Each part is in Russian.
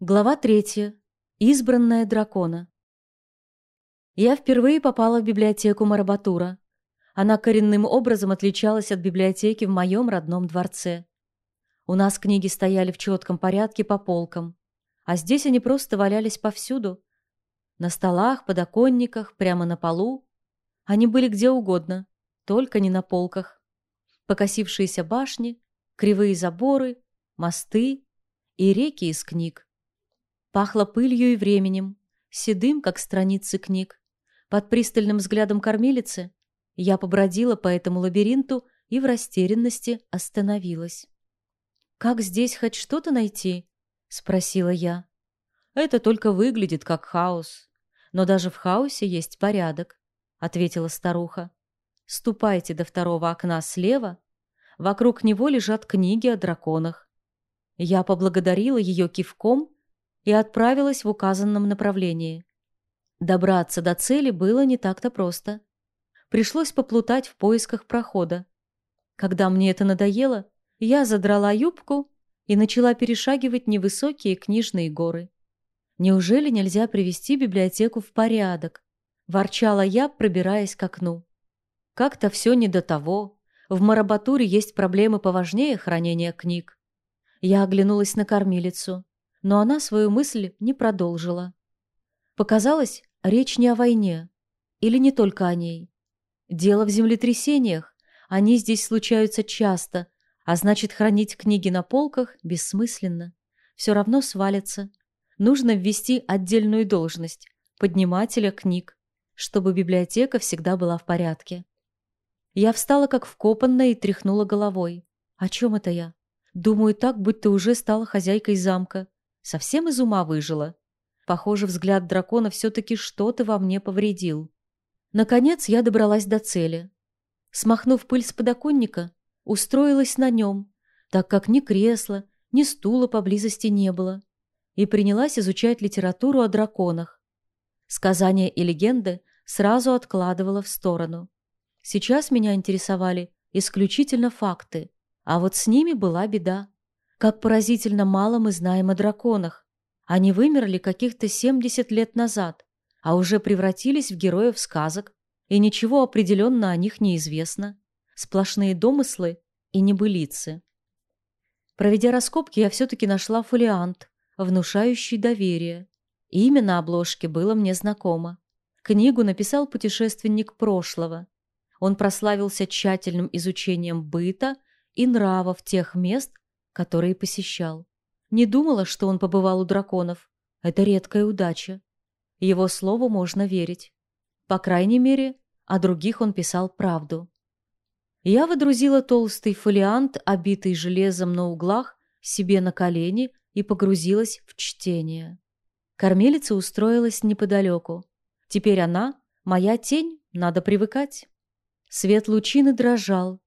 Глава третья. Избранная дракона. Я впервые попала в библиотеку Марабатура. Она коренным образом отличалась от библиотеки в моем родном дворце. У нас книги стояли в четком порядке по полкам, а здесь они просто валялись повсюду. На столах, подоконниках, прямо на полу. Они были где угодно, только не на полках. Покосившиеся башни, кривые заборы, мосты и реки из книг. Пахло пылью и временем, седым, как страницы книг. Под пристальным взглядом кормилицы я побродила по этому лабиринту и в растерянности остановилась. «Как здесь хоть что-то найти?» — спросила я. «Это только выглядит как хаос. Но даже в хаосе есть порядок», — ответила старуха. «Ступайте до второго окна слева. Вокруг него лежат книги о драконах». Я поблагодарила ее кивком и отправилась в указанном направлении. Добраться до цели было не так-то просто. Пришлось поплутать в поисках прохода. Когда мне это надоело, я задрала юбку и начала перешагивать невысокие книжные горы. Неужели нельзя привести библиотеку в порядок? Ворчала я, пробираясь к окну. Как-то все не до того. В Марабатуре есть проблемы поважнее хранения книг. Я оглянулась на кормилицу но она свою мысль не продолжила. Показалось, речь не о войне. Или не только о ней. Дело в землетрясениях. Они здесь случаются часто, а значит, хранить книги на полках бессмысленно. Все равно свалятся. Нужно ввести отдельную должность – поднимателя книг, чтобы библиотека всегда была в порядке. Я встала как вкопанная и тряхнула головой. О чем это я? Думаю так, будто уже стала хозяйкой замка. Совсем из ума выжила. Похоже, взгляд дракона все-таки что-то во мне повредил. Наконец я добралась до цели. Смахнув пыль с подоконника, устроилась на нем, так как ни кресла, ни стула поблизости не было, и принялась изучать литературу о драконах. Сказания и легенды сразу откладывала в сторону. Сейчас меня интересовали исключительно факты, а вот с ними была беда. Как поразительно мало мы знаем о драконах. Они вымерли каких-то 70 лет назад, а уже превратились в героев сказок, и ничего определенно о них не известно. Сплошные домыслы и небылицы. Проведя раскопки, я все-таки нашла фолиант, внушающий доверие. И имя на обложке было мне знакомо. Книгу написал путешественник прошлого. Он прославился тщательным изучением быта и нравов тех мест, которые посещал. Не думала, что он побывал у драконов. Это редкая удача. Его слову можно верить. По крайней мере, о других он писал правду. Я выдрузила толстый фолиант, обитый железом на углах, себе на колени и погрузилась в чтение. Кормилица устроилась неподалеку. Теперь она — моя тень, надо привыкать. Свет лучины дрожал,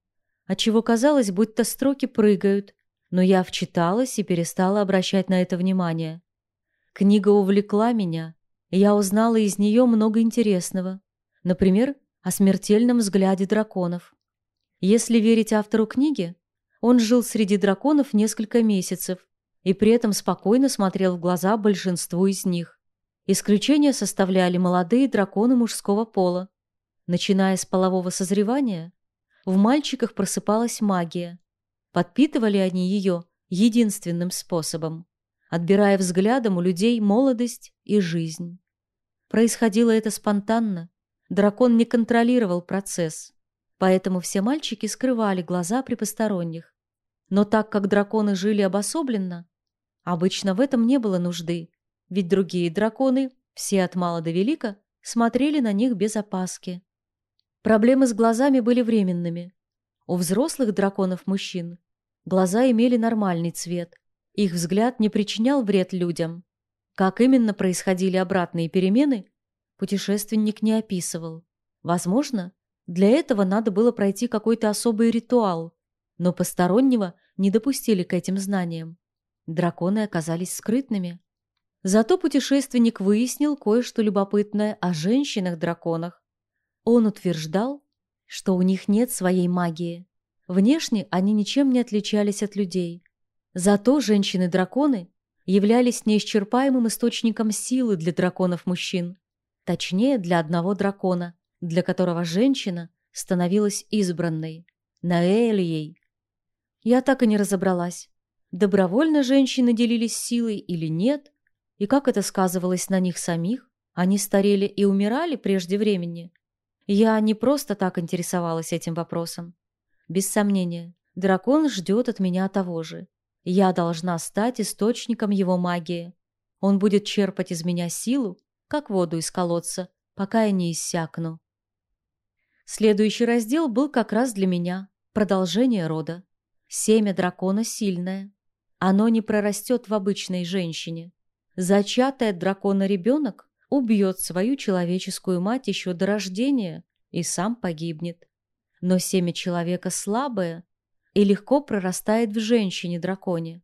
отчего казалось, будто строки прыгают, но я вчиталась и перестала обращать на это внимание. Книга увлекла меня, и я узнала из нее много интересного. Например, о смертельном взгляде драконов. Если верить автору книги, он жил среди драконов несколько месяцев и при этом спокойно смотрел в глаза большинству из них. Исключение составляли молодые драконы мужского пола. Начиная с полового созревания, в мальчиках просыпалась магия, Подпитывали они ее единственным способом, отбирая взглядом у людей молодость и жизнь. Происходило это спонтанно, дракон не контролировал процесс, поэтому все мальчики скрывали глаза при посторонних. Но так как драконы жили обособленно, обычно в этом не было нужды, ведь другие драконы, все от мала до велика, смотрели на них без опаски. Проблемы с глазами были временными. У взрослых драконов-мужчин глаза имели нормальный цвет. Их взгляд не причинял вред людям. Как именно происходили обратные перемены, путешественник не описывал. Возможно, для этого надо было пройти какой-то особый ритуал, но постороннего не допустили к этим знаниям. Драконы оказались скрытными. Зато путешественник выяснил кое-что любопытное о женщинах-драконах. Он утверждал, что у них нет своей магии. Внешне они ничем не отличались от людей. Зато женщины-драконы являлись неисчерпаемым источником силы для драконов-мужчин. Точнее, для одного дракона, для которого женщина становилась избранной, Наэлией. Я так и не разобралась, добровольно женщины делились силой или нет, и как это сказывалось на них самих. Они старели и умирали прежде времени. Я не просто так интересовалась этим вопросом. Без сомнения, дракон ждет от меня того же. Я должна стать источником его магии. Он будет черпать из меня силу, как воду из колодца, пока я не иссякну. Следующий раздел был как раз для меня. Продолжение рода. Семя дракона сильное. Оно не прорастет в обычной женщине. Зачатый от дракона ребенок убьет свою человеческую мать еще до рождения и сам погибнет. Но семя человека слабое и легко прорастает в женщине-драконе.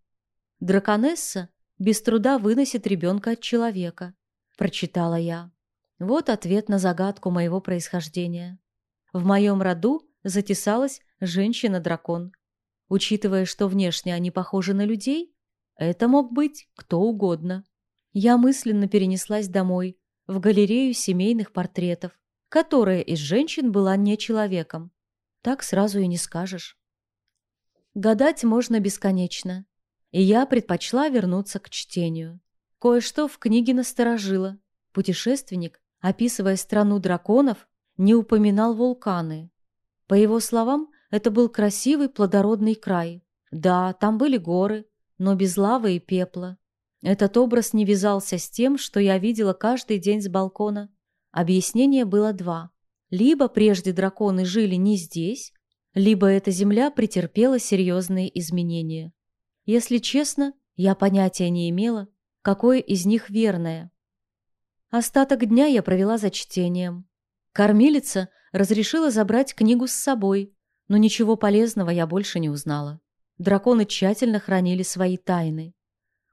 Драконесса без труда выносит ребенка от человека, прочитала я. Вот ответ на загадку моего происхождения. В моем роду затесалась женщина-дракон. Учитывая, что внешне они похожи на людей, это мог быть кто угодно. Я мысленно перенеслась домой, в галерею семейных портретов, которая из женщин была не человеком. Так сразу и не скажешь. Гадать можно бесконечно, и я предпочла вернуться к чтению. Кое-что в книге насторожило. Путешественник, описывая страну драконов, не упоминал вулканы. По его словам, это был красивый плодородный край. Да, там были горы, но без лавы и пепла. Этот образ не вязался с тем, что я видела каждый день с балкона. Объяснение было два. Либо прежде драконы жили не здесь, либо эта земля претерпела серьезные изменения. Если честно, я понятия не имела, какое из них верное. Остаток дня я провела за чтением. Кормилица разрешила забрать книгу с собой, но ничего полезного я больше не узнала. Драконы тщательно хранили свои тайны.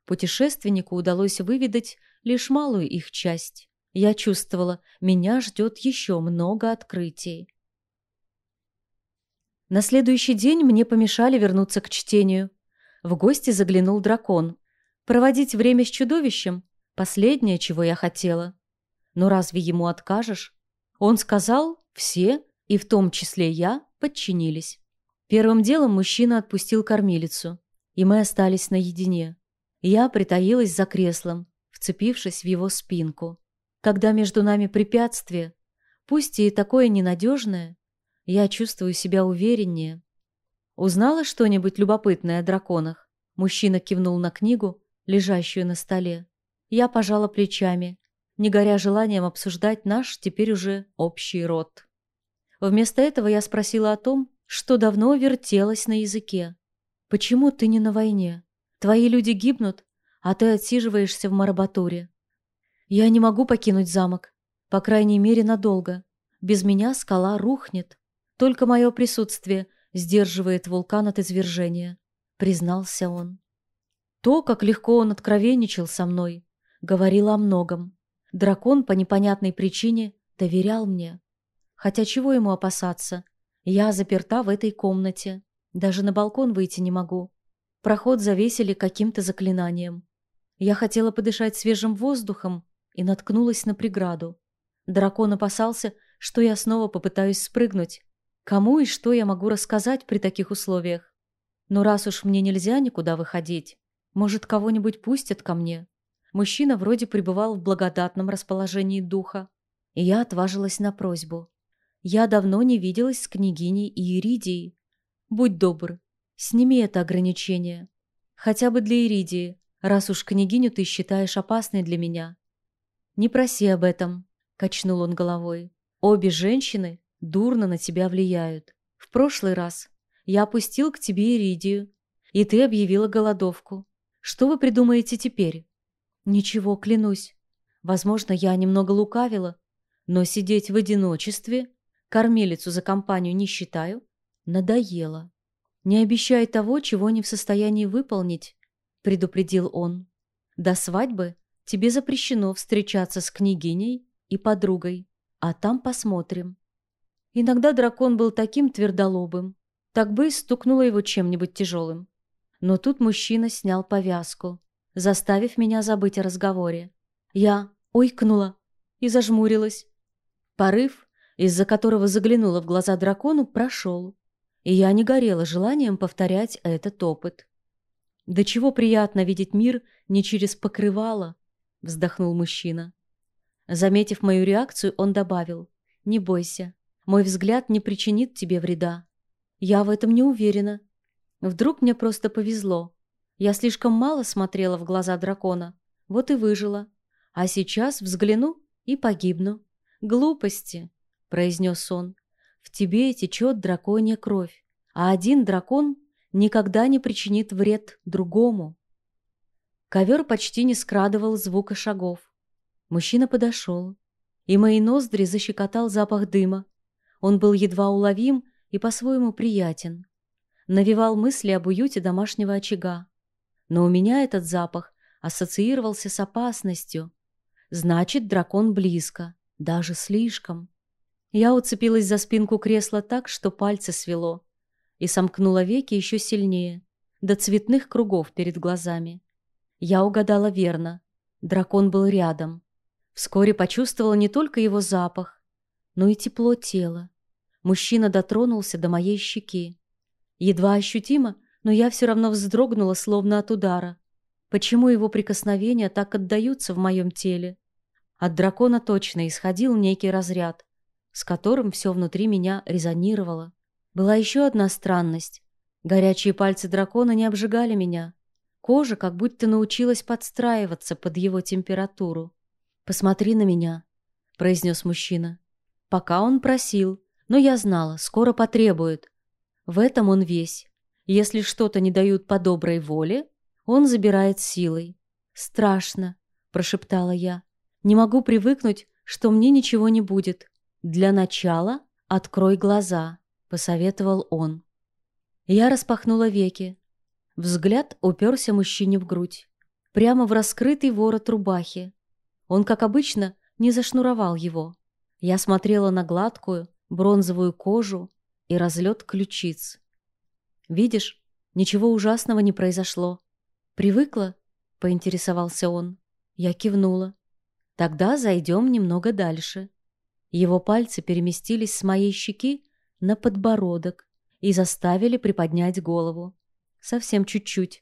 Путешественнику удалось выведать лишь малую их часть. Я чувствовала, меня ждет еще много открытий. На следующий день мне помешали вернуться к чтению. В гости заглянул дракон. Проводить время с чудовищем – последнее, чего я хотела. Но разве ему откажешь? Он сказал, все, и в том числе я, подчинились. Первым делом мужчина отпустил кормилицу, и мы остались наедине. Я притаилась за креслом, вцепившись в его спинку. Когда между нами препятствие, пусть и такое ненадежное, я чувствую себя увереннее. Узнала что-нибудь любопытное о драконах? Мужчина кивнул на книгу, лежащую на столе. Я пожала плечами, не горя желанием обсуждать наш теперь уже общий род. Вместо этого я спросила о том, что давно вертелось на языке. «Почему ты не на войне? Твои люди гибнут, а ты отсиживаешься в Марабатуре. Я не могу покинуть замок, по крайней мере, надолго. Без меня скала рухнет. Только мое присутствие сдерживает вулкан от извержения», — признался он. То, как легко он откровенничал со мной, говорил о многом. Дракон по непонятной причине доверял мне. Хотя чего ему опасаться? Я заперта в этой комнате. Даже на балкон выйти не могу. Проход завесили каким-то заклинанием. Я хотела подышать свежим воздухом и наткнулась на преграду. Дракон опасался, что я снова попытаюсь спрыгнуть, Кому и что я могу рассказать при таких условиях? Но раз уж мне нельзя никуда выходить, может, кого-нибудь пустят ко мне? Мужчина вроде пребывал в благодатном расположении духа, и я отважилась на просьбу. Я давно не виделась с княгиней Иридией. Будь добр, сними это ограничение. Хотя бы для Иридии, раз уж княгиню ты считаешь опасной для меня. Не проси об этом, качнул он головой. Обе женщины дурно на тебя влияют. В прошлый раз я опустил к тебе Иридию, и ты объявила голодовку. Что вы придумаете теперь? Ничего, клянусь. Возможно, я немного лукавила, но сидеть в одиночестве, кормилицу за компанию не считаю, надоело. Не обещай того, чего не в состоянии выполнить, предупредил он. До свадьбы тебе запрещено встречаться с княгиней и подругой, а там посмотрим. Иногда дракон был таким твердолобым, так бы и стукнуло его чем-нибудь тяжелым. Но тут мужчина снял повязку, заставив меня забыть о разговоре. Я ойкнула и зажмурилась. Порыв, из-за которого заглянула в глаза дракону, прошел, и я не горела желанием повторять этот опыт. «Да чего приятно видеть мир не через покрывало», — вздохнул мужчина. Заметив мою реакцию, он добавил, «Не бойся, мой взгляд не причинит тебе вреда. Я в этом не уверена. Вдруг мне просто повезло. Я слишком мало смотрела в глаза дракона, вот и выжила. А сейчас взгляну и погибну. Глупости, произнес он. В тебе течет драконья кровь, а один дракон никогда не причинит вред другому. Ковер почти не скрадывал звука шагов. Мужчина подошел, и мои ноздри защекотал запах дыма. Он был едва уловим и по-своему приятен. Навевал мысли об уюте домашнего очага. Но у меня этот запах ассоциировался с опасностью. Значит, дракон близко, даже слишком. Я уцепилась за спинку кресла так, что пальцы свело, и сомкнула веки еще сильнее, до цветных кругов перед глазами. Я угадала верно. Дракон был рядом. Вскоре почувствовала не только его запах, но и тепло тела. Мужчина дотронулся до моей щеки. Едва ощутимо, но я все равно вздрогнула, словно от удара. Почему его прикосновения так отдаются в моем теле? От дракона точно исходил некий разряд, с которым все внутри меня резонировало. Была еще одна странность. Горячие пальцы дракона не обжигали меня. Кожа как будто научилась подстраиваться под его температуру. «Посмотри на меня», — произнес мужчина. Пока он просил, но я знала, скоро потребует. В этом он весь. Если что-то не дают по доброй воле, он забирает силой. «Страшно», — прошептала я. «Не могу привыкнуть, что мне ничего не будет. Для начала открой глаза», — посоветовал он. Я распахнула веки. Взгляд уперся мужчине в грудь. Прямо в раскрытый ворот рубахи. Он, как обычно, не зашнуровал его. Я смотрела на гладкую, бронзовую кожу и разлет ключиц. «Видишь, ничего ужасного не произошло. Привыкла?» — поинтересовался он. Я кивнула. «Тогда зайдем немного дальше». Его пальцы переместились с моей щеки на подбородок и заставили приподнять голову. Совсем чуть-чуть.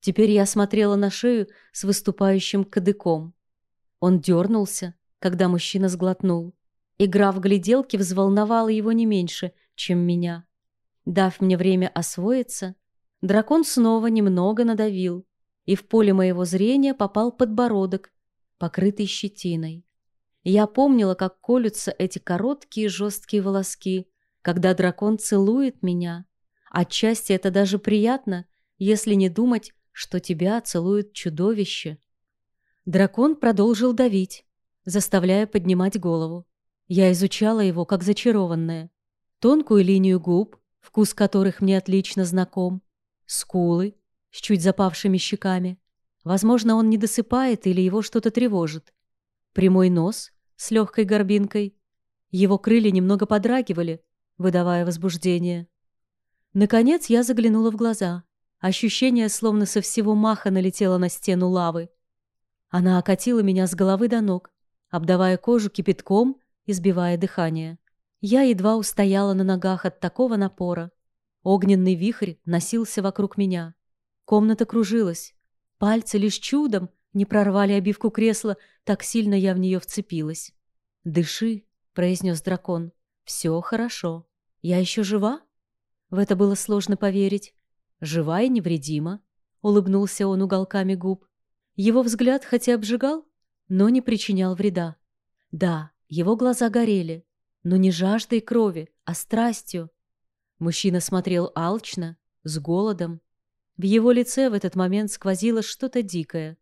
Теперь я смотрела на шею с выступающим кадыком. Он дернулся, когда мужчина сглотнул. Игра в гляделки взволновала его не меньше, чем меня. Дав мне время освоиться, дракон снова немного надавил, и в поле моего зрения попал подбородок, покрытый щетиной. Я помнила, как колются эти короткие жесткие волоски, когда дракон целует меня. Отчасти это даже приятно, если не думать, что тебя целует чудовище. Дракон продолжил давить, заставляя поднимать голову. Я изучала его как зачарованная. Тонкую линию губ, вкус которых мне отлично знаком, скулы с чуть запавшими щеками. Возможно, он не досыпает или его что-то тревожит. Прямой нос с легкой горбинкой. Его крылья немного подрагивали, выдавая возбуждение. Наконец я заглянула в глаза. Ощущение, словно со всего маха налетело на стену лавы. Она окатила меня с головы до ног, обдавая кожу кипятком избивая дыхание. Я едва устояла на ногах от такого напора. Огненный вихрь носился вокруг меня. Комната кружилась. Пальцы лишь чудом не прорвали обивку кресла, так сильно я в нее вцепилась. «Дыши», — произнес дракон. «Все хорошо. Я еще жива?» В это было сложно поверить. «Жива и невредима», — улыбнулся он уголками губ. Его взгляд хотя обжигал, но не причинял вреда. «Да, его глаза горели, но не жаждой крови, а страстью. Мужчина смотрел алчно, с голодом. В его лице в этот момент сквозило что-то дикое.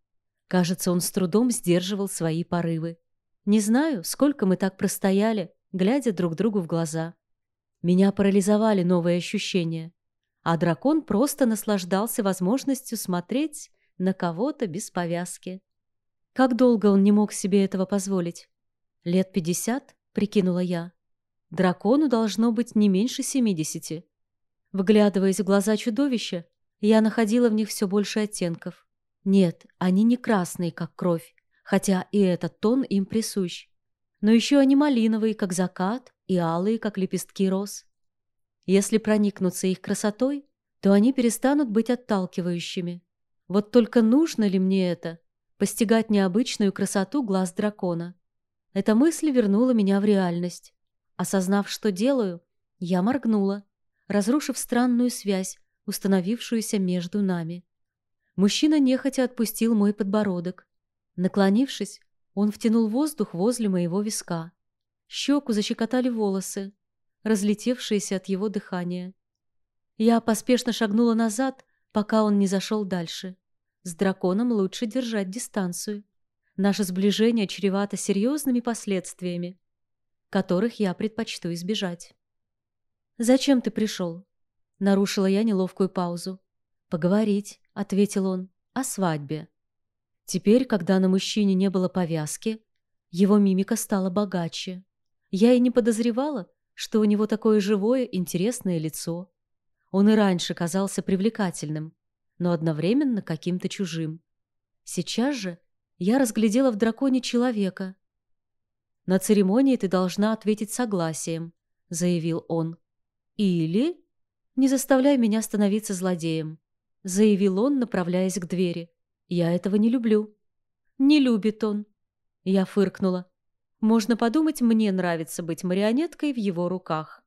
Кажется, он с трудом сдерживал свои порывы. Не знаю, сколько мы так простояли, глядя друг другу в глаза. Меня парализовали новые ощущения, а дракон просто наслаждался возможностью смотреть на кого-то без повязки. Как долго он не мог себе этого позволить? Лет пятьдесят, прикинула я. Дракону должно быть не меньше семидесяти. Вглядываясь в глаза чудовища, я находила в них все больше оттенков. Нет, они не красные, как кровь, хотя и этот тон им присущ. Но еще они малиновые, как закат, и алые, как лепестки роз. Если проникнуться их красотой, то они перестанут быть отталкивающими. Вот только нужно ли мне это? Постигать необычную красоту глаз дракона. Эта мысль вернула меня в реальность. Осознав, что делаю, я моргнула, разрушив странную связь, установившуюся между нами. Мужчина нехотя отпустил мой подбородок. Наклонившись, он втянул воздух возле моего виска. Щеку защекотали волосы, разлетевшиеся от его дыхания. Я поспешно шагнула назад, пока он не зашел дальше. С драконом лучше держать дистанцию. Наше сближение чревато серьезными последствиями, которых я предпочту избежать. «Зачем ты пришел?» Нарушила я неловкую паузу. «Поговорить», — ответил он, — «о свадьбе». Теперь, когда на мужчине не было повязки, его мимика стала богаче. Я и не подозревала, что у него такое живое, интересное лицо. Он и раньше казался привлекательным, но одновременно каким-то чужим. Сейчас же я разглядела в драконе человека. «На церемонии ты должна ответить согласием», — заявил он. «Или...» «Не заставляй меня становиться злодеем», — заявил он, направляясь к двери. «Я этого не люблю». «Не любит он». Я фыркнула. Можно подумать, мне нравится быть марионеткой в его руках.